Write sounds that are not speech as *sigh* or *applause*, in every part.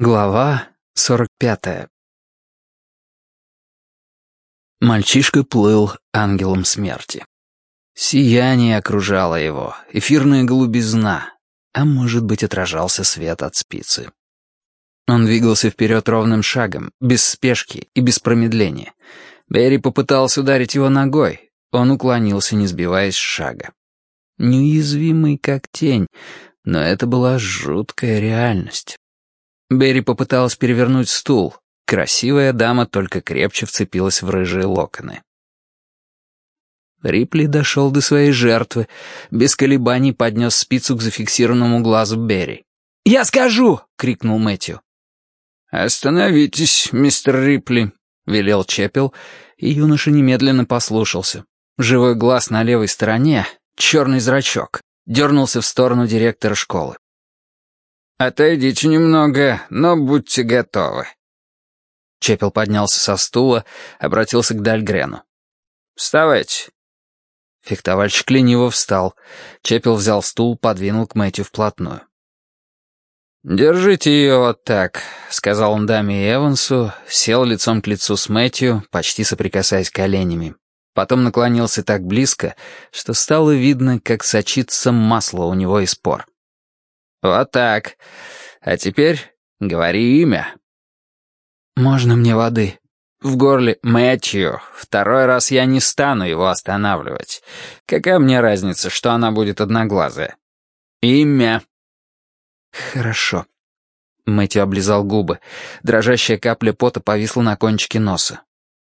Глава 45 Мальчишка плыл ангелом смерти. Сияние окружало его, эфирная голубизна, а может быть, отражался свет от спицы. Он двигался вперед ровным шагом, без спешки и без промедления. Берри попытался ударить его ногой, он уклонился, не сбиваясь с шага. Неуязвимый как тень, но это была жуткая реальность. Берри попыталась перевернуть стул. Красивая дама только крепче вцепилась в рыжие локоны. Рипли дошел до своей жертвы, без колебаний поднес спицу к зафиксированному глазу Берри. «Я скажу!» — крикнул Мэтью. «Остановитесь, мистер Рипли», — велел Чепел, и юноша немедленно послушался. Живой глаз на левой стороне, черный зрачок, дернулся в сторону директора школы. «Отойдите немного, но будьте готовы». Чепел поднялся со стула, обратился к Дальгрену. «Вставайте». Фехтовальщик лениво встал. Чепел взял стул, подвинул к Мэтью вплотную. «Держите ее вот так», — сказал он даме Эвансу, сел лицом к лицу с Мэтью, почти соприкасаясь коленями. Потом наклонился так близко, что стало видно, как сочится масло у него из пор. «Вот так. А теперь говори имя». «Можно мне воды?» В горле Мэтью. Второй раз я не стану его останавливать. Какая мне разница, что она будет одноглазая? Имя. Хорошо. Мэтью облизал губы. Дрожащая капля пота повисла на кончике носа.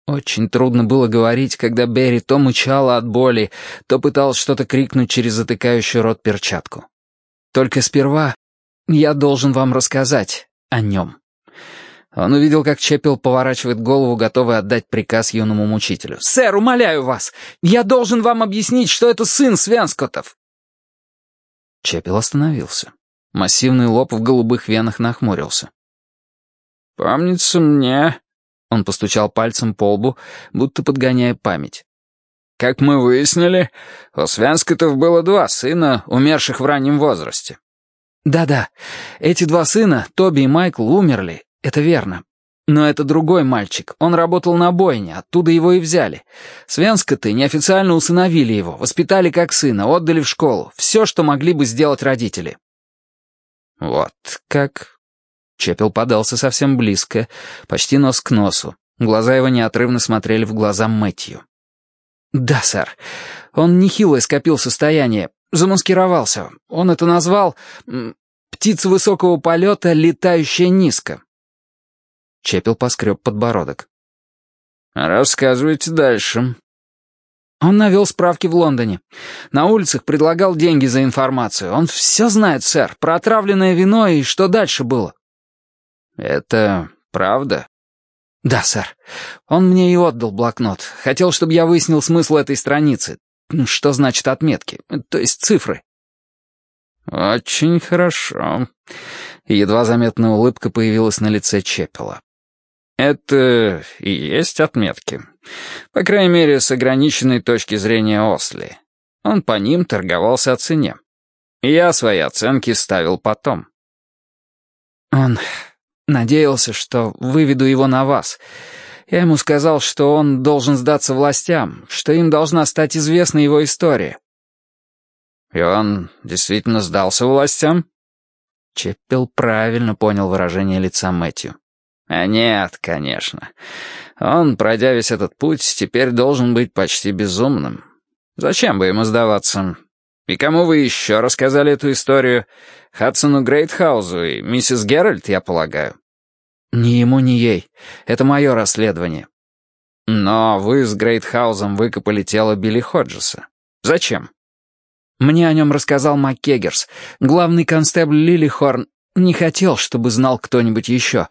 Очень трудно было говорить, когда Берри то мычала от боли, то пыталась что-то крикнуть через затыкающую рот перчатку. Только сперва я должен вам рассказать о нем». Он увидел, как Чепел поворачивает голову, готовый отдать приказ юному мучителю. «Сэр, умоляю вас! Я должен вам объяснить, что это сын Свенскотов!» Чепел остановился. Массивный лоб в голубых венах нахмурился. «Помнится мне...» Он постучал пальцем по лбу, будто подгоняя память. Как мы выяснили, у Свянскотов было два сына, умерших в раннем возрасте. Да-да, эти два сына, Тоби и Майкл, умерли, это верно. Но это другой мальчик, он работал на бойне, оттуда его и взяли. Свенскоты неофициально усыновили его, воспитали как сына, отдали в школу, все, что могли бы сделать родители. Вот как... Чепел подался совсем близко, почти нос к носу. Глаза его неотрывно смотрели в глаза Мэтью. «Да, сэр. Он нехило скопил состояние. Замаскировался. Он это назвал... «Птица высокого полета, летающая низко». Чепел поскреб подбородок. «Рассказывайте дальше». Он навел справки в Лондоне. На улицах предлагал деньги за информацию. Он все знает, сэр, про отравленное вино и что дальше было. «Это правда?» «Да, сэр. Он мне и отдал блокнот. Хотел, чтобы я выяснил смысл этой страницы. Что значит отметки? То есть цифры». «Очень хорошо». Едва заметная улыбка появилась на лице Чепела. «Это и есть отметки. По крайней мере, с ограниченной точки зрения Осли. Он по ним торговался о цене. Я свои оценки ставил потом». «Он Надеялся, что выведу его на вас. Я ему сказал, что он должен сдаться властям, что им должна стать известна его история. И он действительно сдался властям? Чеппел правильно понял выражение лица Мэтью. А нет, конечно. Он, пройдя весь этот путь, теперь должен быть почти безумным. Зачем бы ему сдаваться? И кому вы еще рассказали эту историю? Хадсону Грейтхаузу и миссис Геральт, я полагаю?» «Ни ему, ни ей. Это мое расследование». «Но вы с Грейтхаузом выкопали тело Билли Ходжеса. Зачем?» «Мне о нем рассказал МакКеггерс. Главный констебль Лилихорн не хотел, чтобы знал кто-нибудь еще.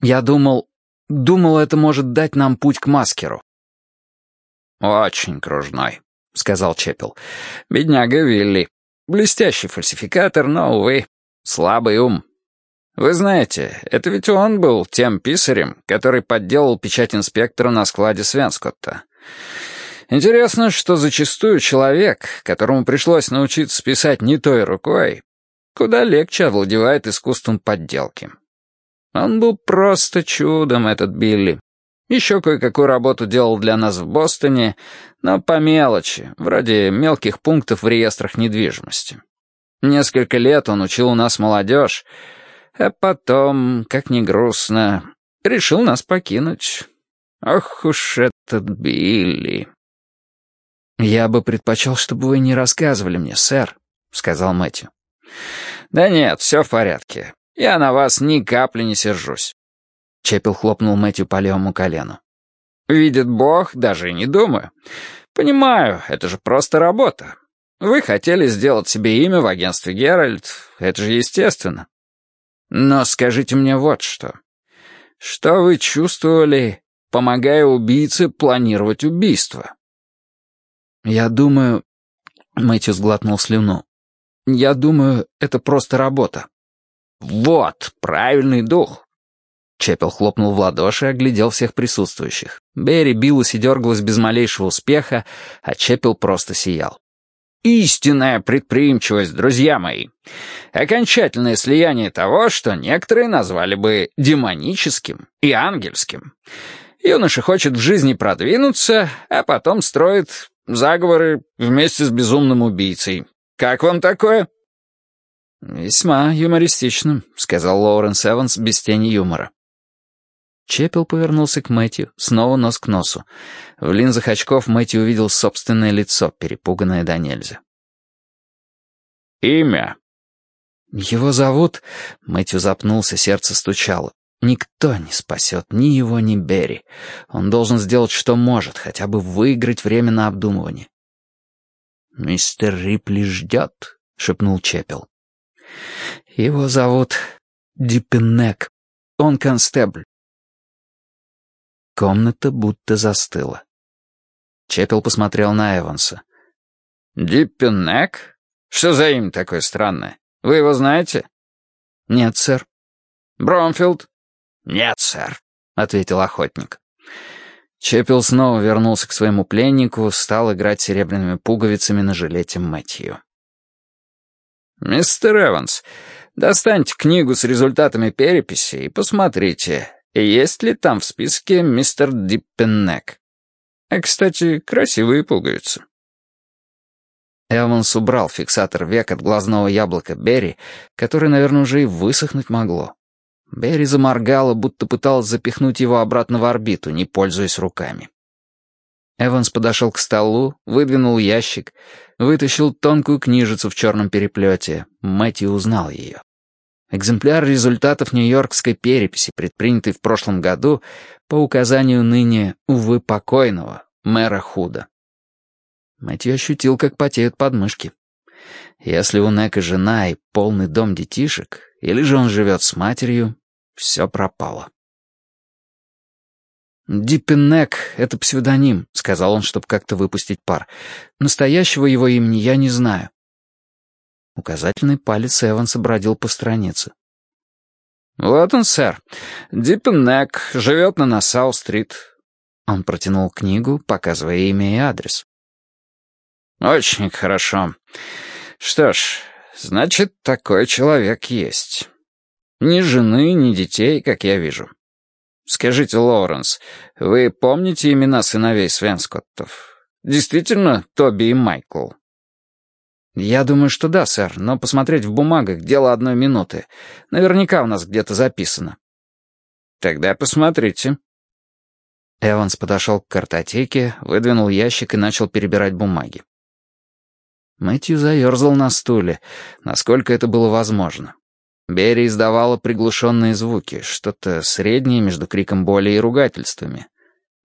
Я думал... Думал, это может дать нам путь к маскеру». «Очень кружной», — сказал Чепел. «Бедняга Вилли. Блестящий фальсификатор, но, увы, слабый ум. Вы знаете, это ведь он был тем писарем, который подделал печать инспектора на складе Свенскотта. Интересно, что зачастую человек, которому пришлось научиться писать не той рукой, куда легче овладевает искусством подделки. Он был просто чудом, этот Билли. Еще кое-какую работу делал для нас в Бостоне, но по мелочи, вроде мелких пунктов в реестрах недвижимости. Несколько лет он учил у нас молодежь, а потом, как ни грустно, решил нас покинуть. Ох уж этот Билли. «Я бы предпочел, чтобы вы не рассказывали мне, сэр», — сказал Мэтью. «Да нет, все в порядке. Я на вас ни капли не сержусь. Чепел хлопнул Мэтью по левому колену. «Видит Бог, даже и не думаю. Понимаю, это же просто работа. Вы хотели сделать себе имя в агентстве Геральт, это же естественно. Но скажите мне вот что. Что вы чувствовали, помогая убийце планировать убийство?» «Я думаю...» — Мэтью сглотнул слюну. «Я думаю, это просто работа». «Вот, правильный дух. Чепел хлопнул в ладоши и оглядел всех присутствующих. Берри билась и дергалась без малейшего успеха, а Чепел просто сиял. Истинная предприимчивость, друзья мои. Окончательное слияние того, что некоторые назвали бы демоническим и ангельским. Юноша хочет в жизни продвинуться, а потом строит заговоры вместе с безумным убийцей. Как вам такое? «Весьма юмористичным», — сказал Лоуренс Эванс без тени юмора. Чепел повернулся к Мэтью, снова нос к носу. В линзах очков Мэтью увидел собственное лицо, перепуганное до нельзя. «Имя?» «Его зовут...» — Мэтью запнулся, сердце стучало. «Никто не спасет ни его, ни Берри. Он должен сделать, что может, хотя бы выиграть время на обдумывание». «Мистер Рипли ждет», — шепнул Чепел. «Его зовут Диппенек. Он констебль. Комната будто застыла. Чепел посмотрел на Эванса. «Диппенек? Что за имя такое странное? Вы его знаете?» «Нет, сэр». «Бромфилд?» «Нет, сэр», — ответил охотник. Чепел снова вернулся к своему пленнику, стал играть серебряными пуговицами на жилете Мэтью. «Мистер Эванс, достаньте книгу с результатами переписи и посмотрите, есть ли там в списке мистер Диппеннек? А, кстати, красивые пуговицы. Эванс убрал фиксатор век от глазного яблока Берри, который, наверное, уже и высохнуть могло. Берри заморгала, будто пыталась запихнуть его обратно в орбиту, не пользуясь руками. Эванс подошел к столу, выдвинул ящик, вытащил тонкую книжицу в черном переплете. Мэтью узнал ее. Экземпляр результатов Нью-Йоркской переписи, предпринятой в прошлом году по указанию ныне, увы, покойного, мэра Худа. Мэтью ощутил, как потеют подмышки. Если у Нека жена и полный дом детишек, или же он живет с матерью, все пропало. «Диппеннек — это псевдоним», — сказал он, чтобы как-то выпустить пар. «Настоящего его имени я не знаю. Указательный палец Эванса бродил по странице. «Вот он, сэр. Диппеннек, живет на Нассау-стрит». Он протянул книгу, показывая имя и адрес. «Очень хорошо. Что ж, значит, такой человек есть. Ни жены, ни детей, как я вижу. Скажите, Лоуренс, вы помните имена сыновей Свенскоттов? Действительно, Тоби и Майкл?» «Я думаю, что да, сэр, но посмотреть в бумагах — дело одной минуты. Наверняка у нас где-то записано». «Тогда посмотрите». Эванс подошел к картотеке, выдвинул ящик и начал перебирать бумаги. Мэтью заерзал на стуле, насколько это было возможно. Берри издавала приглушенные звуки, что-то среднее между криком боли и ругательствами.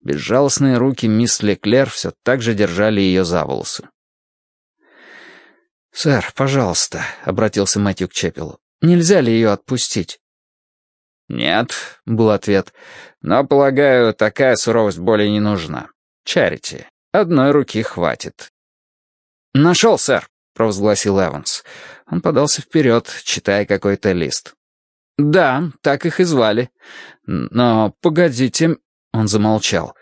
Безжалостные руки мисс Леклер все так же держали ее за волосы. «Сэр, пожалуйста», — обратился Мэтью к Чепелу, — «нельзя ли ее отпустить?» «Нет», — был ответ, — «но, полагаю, такая суровость более не нужна. Чарити, одной руки хватит». «Нашел, сэр», — провозгласил Эванс. Он подался вперед, читая какой-то лист. «Да, так их и звали. Но, погодите...» — он замолчал.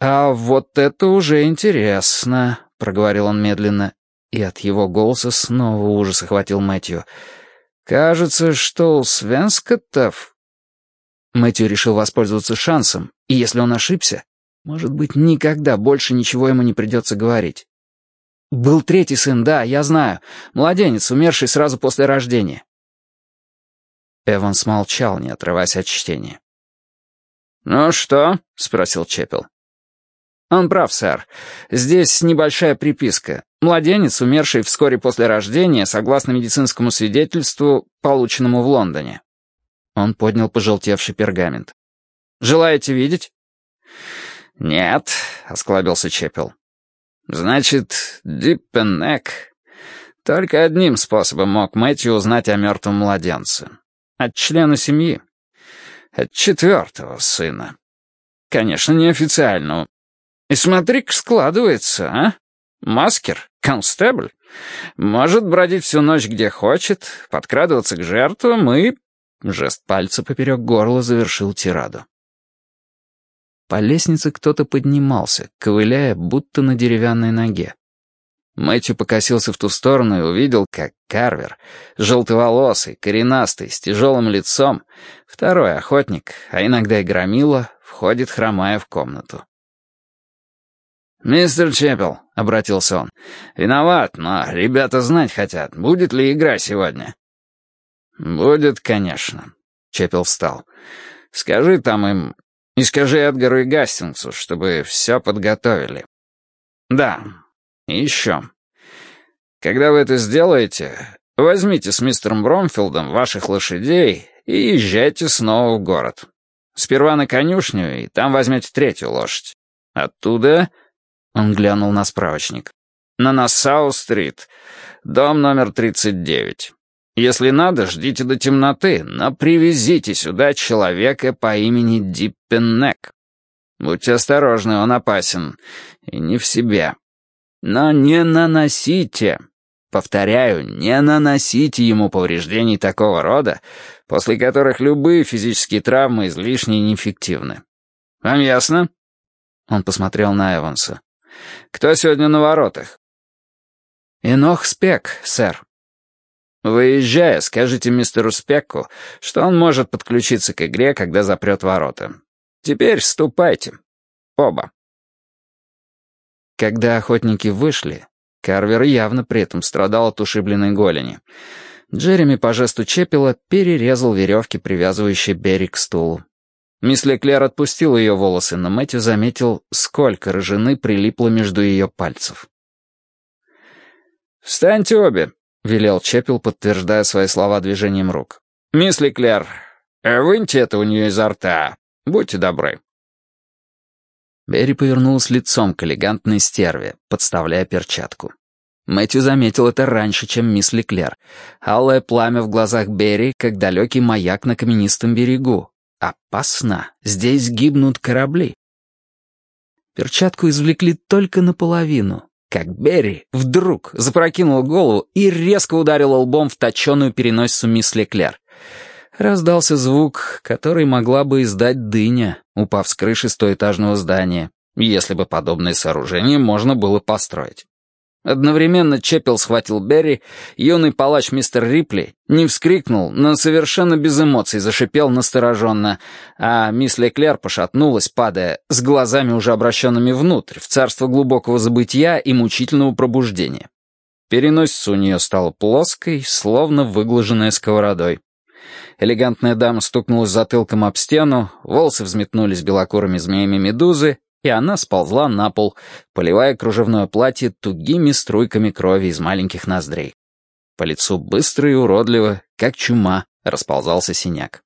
«А вот это уже интересно», — проговорил он медленно. И от его голоса снова ужас охватил Мэтью. «Кажется, что у Свенскотов...» Мэтью решил воспользоваться шансом, и если он ошибся, может быть, никогда больше ничего ему не придется говорить. «Был третий сын, да, я знаю. Младенец, умерший сразу после рождения». Эванс молчал, не отрываясь от чтения. «Ну что?» — спросил Чепел. «Он прав, сэр. Здесь небольшая приписка. Младенец, умерший вскоре после рождения, согласно медицинскому свидетельству, полученному в Лондоне». Он поднял пожелтевший пергамент. «Желаете видеть?» «Нет», — осклабился Чепел. «Значит, Диппенек...» Только одним способом мог Мэтью узнать о мертвом младенце. От члена семьи. От четвертого сына. Конечно, неофициального. И смотри-ка, складывается, а? Маскер, констебль. Может бродить всю ночь где хочет, подкрадываться к жертвам и... Жест пальца поперек горла завершил тираду. По лестнице кто-то поднимался, ковыляя, будто на деревянной ноге. Мэтью покосился в ту сторону и увидел, как Карвер, желтоволосый, коренастый, с тяжелым лицом, второй охотник, а иногда и громила, входит, хромая в комнату. «Мистер Чеппел», — обратился он, — «виноват, но ребята знать хотят, будет ли игра сегодня». «Будет, конечно», — Чеппел встал. «Скажи там им, и скажи Эдгару и Гастингсу, чтобы все подготовили. Да, и еще. Когда вы это сделаете, возьмите с мистером Бромфилдом ваших лошадей и езжайте снова в город. Сперва на конюшню, и там возьмете третью лошадь. Оттуда... Он глянул на справочник. На Нассау-стрит, дом номер 39. Если надо, ждите до темноты, но привезите сюда человека по имени Диппеннек. Будьте осторожны, он опасен. И не в себе. Но не наносите, повторяю, не наносите ему повреждений такого рода, после которых любые физические травмы излишне неэффективны. Вам ясно? Он посмотрел на Эванса. «Кто сегодня на воротах?» «Инох Спек, сэр», Выезжая, скажите мистеру Спекку, что он может подключиться к игре, когда запрет ворота. Теперь ступайте. Оба. Когда охотники вышли, Карвер явно при этом страдал от ушибленной голени. Джереми по жесту Чепела перерезал веревки, привязывающие Берри к стулу. Мисс Леклер отпустила ее волосы, но Мэтью заметил, сколько рыжины прилипло между ее пальцев. «Встаньте обе», — велел Чепел, подтверждая свои слова движением рук. «Мисс Леклер, выньте это у нее изо рта. Будьте добры». Берри повернулась лицом к элегантной стерве, подставляя перчатку. Мэтью заметил это раньше, чем мисс Леклер. Алое пламя в глазах Берри, как далекий маяк на каменистом берегу. Опасно. Здесь гибнут корабли. Перчатку извлекли только наполовину, как Берри вдруг запрокинул голову и резко ударил лбом в точеную переносицу мисс Леклер. Раздался звук, который могла бы издать дыня, упав с крыши стоэтажного здания, если бы подобное сооружение можно было построить. Одновременно Чеппел схватил Берри, юный палач мистер Рипли не вскрикнул, но совершенно без эмоций зашипел настороженно, а мисс Леклер пошатнулась, падая, с глазами уже обращенными внутрь, в царство глубокого забытия и мучительного пробуждения. Переносица у нее стала плоской, словно выглаженная сковородой. Элегантная дама стукнулась затылком об стену, волосы взметнулись белокурыми змеями медузы, и она сползла на пол, поливая кружевное платье тугими струйками крови из маленьких ноздрей. По лицу быстро и уродливо, как чума, расползался синяк.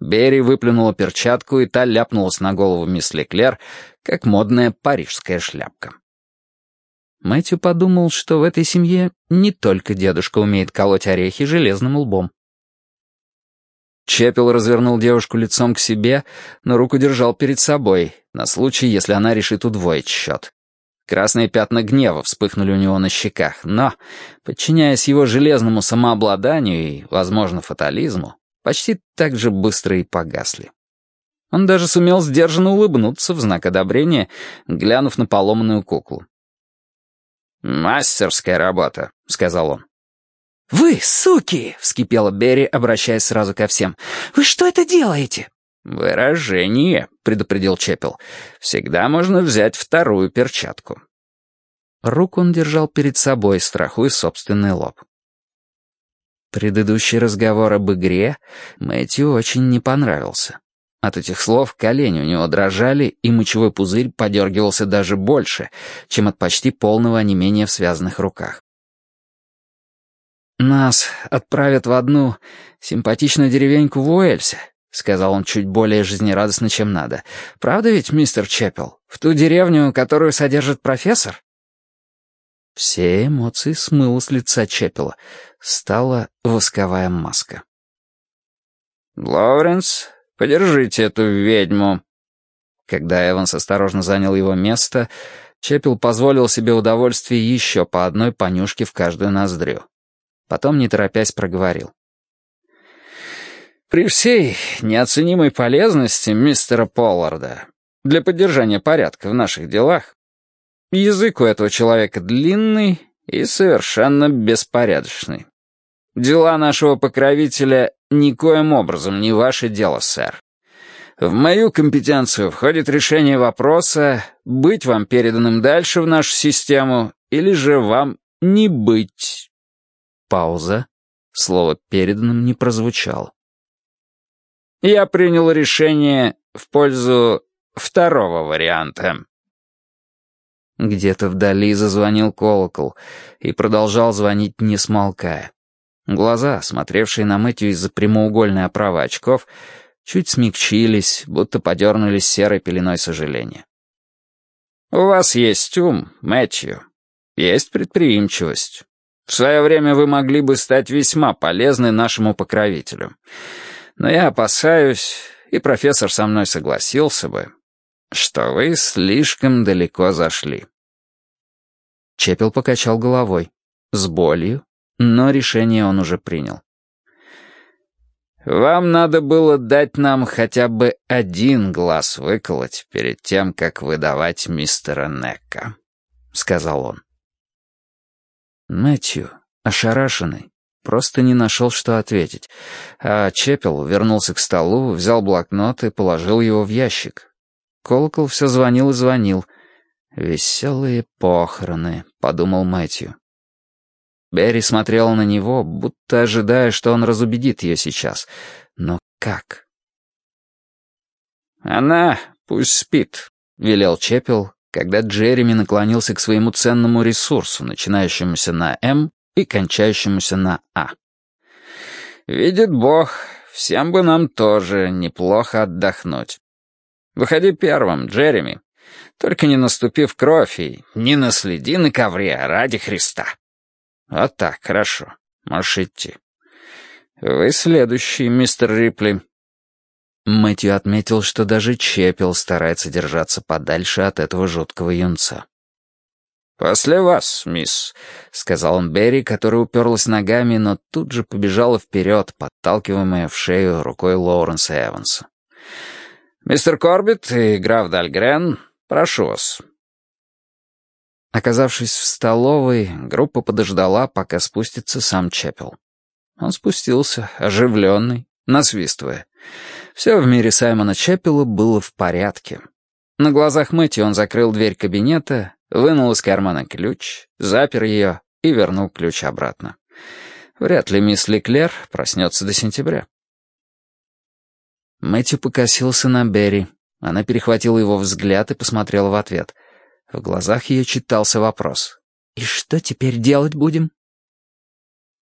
Берри выплюнула перчатку, и та ляпнулась на голову мисс Леклер, как модная парижская шляпка. Мэтью подумал, что в этой семье не только дедушка умеет колоть орехи железным лбом. Чепел развернул девушку лицом к себе, но руку держал перед собой, на случай, если она решит удвоить счет. Красные пятна гнева вспыхнули у него на щеках, но, подчиняясь его железному самообладанию и, возможно, фатализму, почти так же быстро и погасли. Он даже сумел сдержанно улыбнуться в знак одобрения, глянув на поломанную куклу. «Мастерская работа», — сказал он. «Вы, суки!» — вскипела Берри, обращаясь сразу ко всем. «Вы что это делаете?» «Выражение», — предупредил Чепел. «Всегда можно взять вторую перчатку». Руку он держал перед собой, страхуя собственный лоб. Предыдущий разговор об игре Мэтью очень не понравился. От этих слов колени у него дрожали, и мочевой пузырь подергивался даже больше, чем от почти полного онемения в связанных руках. «Нас отправят в одну симпатичную деревеньку в Уэльсе», — сказал он чуть более жизнерадостно, чем надо. «Правда ведь, мистер Чеппел? В ту деревню, которую содержит профессор?» Все эмоции смыло с лица Чеппела. Стала восковая маска. «Лоуренс, подержите эту ведьму». Когда Эванс осторожно занял его место, Чеппел позволил себе удовольствие еще по одной понюшке в каждую ноздрю. Потом, не торопясь, проговорил. «При всей неоценимой полезности мистера Полларда для поддержания порядка в наших делах, язык у этого человека длинный и совершенно беспорядочный. Дела нашего покровителя никоим образом не ваше дело, сэр. В мою компетенцию входит решение вопроса, быть вам переданным дальше в нашу систему или же вам не быть. Пауза. Слово «переданным» не прозвучало. «Я принял решение в пользу второго варианта». Где-то вдали зазвонил колокол и продолжал звонить, не смолкая. Глаза, смотревшие на Мэтью из-за прямоугольной оправы очков, чуть смягчились, будто подернулись серой пеленой сожаления. «У вас есть ум, Мэтью. Есть предприимчивость. В свое время вы могли бы стать весьма полезны нашему покровителю. Но я опасаюсь, и профессор со мной согласился бы, что вы слишком далеко зашли». Чепел покачал головой. С болью, но решение он уже принял. «Вам надо было дать нам хотя бы один глаз выколоть перед тем, как выдавать мистера Некка», — сказал он. Мэтью, ошарашенный, просто не нашел, что ответить. А Чепел вернулся к столу, взял блокнот и положил его в ящик. Колокол все звонил и звонил. «Веселые похороны», — подумал Мэтью. Берри смотрела на него, будто ожидая, что он разубедит ее сейчас. Но как? «Она пусть спит», — велел Чепел, когда Джереми наклонился к своему ценному ресурсу, начинающемуся на «М» и кончающемуся на «А». «Видит Бог, всем бы нам тоже неплохо отдохнуть. Выходи первым, Джереми, только не наступи в кровь и не наследи на ковре ради Христа». «Вот так, хорошо, можешь идти. Вы следующий, мистер Рипли». Мэтью отметил, что даже Чепел старается держаться подальше от этого жуткого юнца. «После вас, мисс», — сказал он Берри, которая уперлась ногами, но тут же побежала вперед, подталкиваемая в шею рукой Лоуренса Эванса. «Мистер Корбит и граф Дальгрен, прошу вас». Оказавшись в столовой, группа подождала, пока спустится сам Чепел. Он спустился, оживленный, насвистывая. Все в мире Саймона Чеппела было в порядке. На глазах Мэтти он закрыл дверь кабинета, вынул из кармана ключ, запер ее и вернул ключ обратно. Вряд ли мисс Леклер проснется до сентября. Мэтью покосился на Берри. Она перехватила его взгляд и посмотрела в ответ. В глазах ее читался вопрос. «И что теперь делать будем?»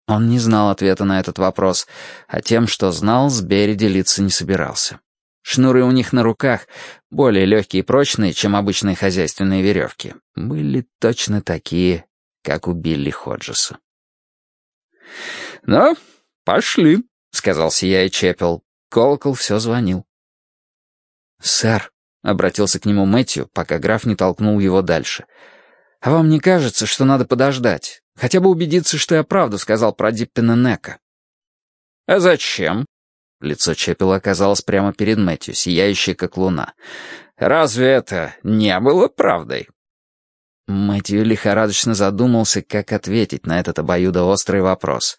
Он не знал ответа на этот вопрос, а тем, что знал, с Берри делиться не собирался. Шнуры у них на руках, более легкие и прочные, чем обычные хозяйственные веревки, были точно такие, как у Билли Ходжеса. «Ну, пошли», — сказал сияя Чепел. Колокол все звонил. «Сэр», — обратился к нему Мэтью, пока граф не толкнул его дальше, — «а вам не кажется, что надо подождать? Хотя бы убедиться, что я правду сказал про Диппина Нека. «А зачем?» Лицо Чепела оказалось прямо перед Мэтью, сияющее, как луна. «Разве это не было правдой?» Мэтью лихорадочно задумался, как ответить на этот обоюдоострый вопрос.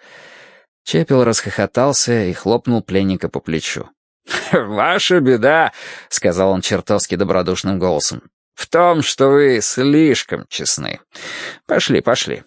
Чепел расхохотался и хлопнул пленника по плечу. *laughs* «Ваша беда», — сказал он чертовски добродушным голосом, — «в том, что вы слишком честны. Пошли, пошли.